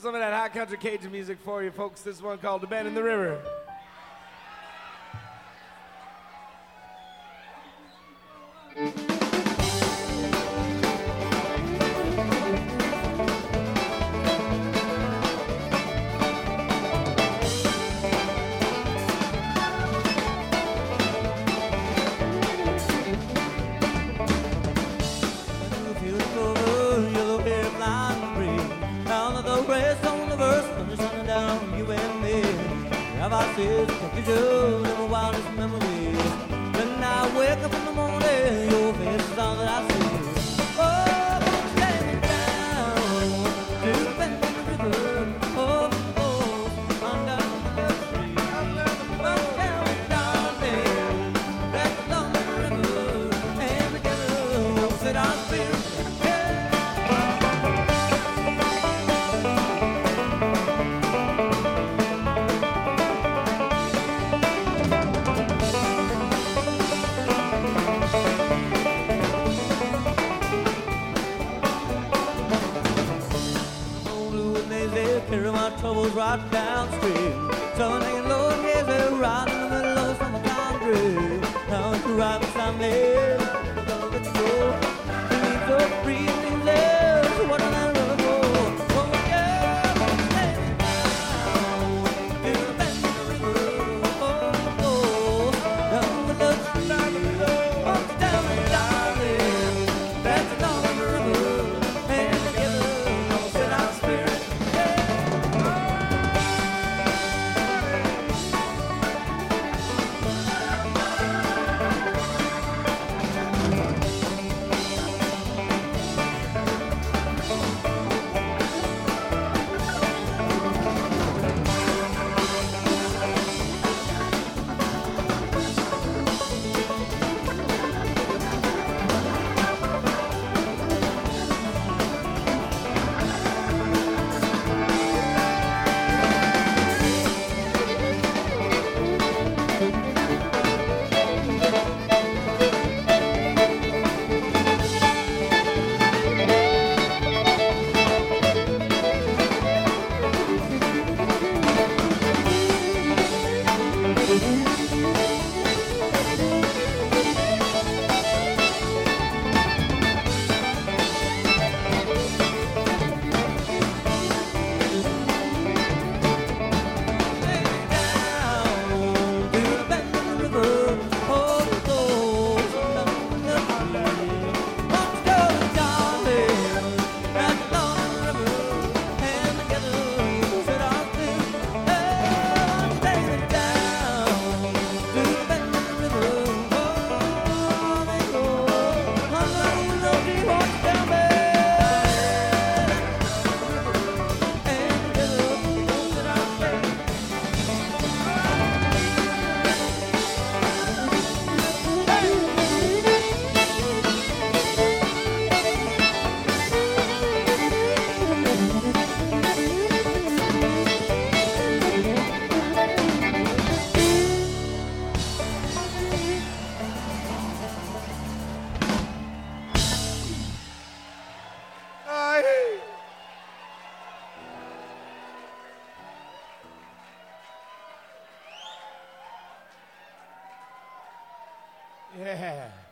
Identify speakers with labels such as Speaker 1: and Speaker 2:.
Speaker 1: Some of that hot country Cajun music for you folks. This one called The Bend in the River.
Speaker 2: faces, pictures of wildest memories. When I wake up in the morning, your face is all that I see. bubbles right downstream. So Bye.
Speaker 1: Yeah.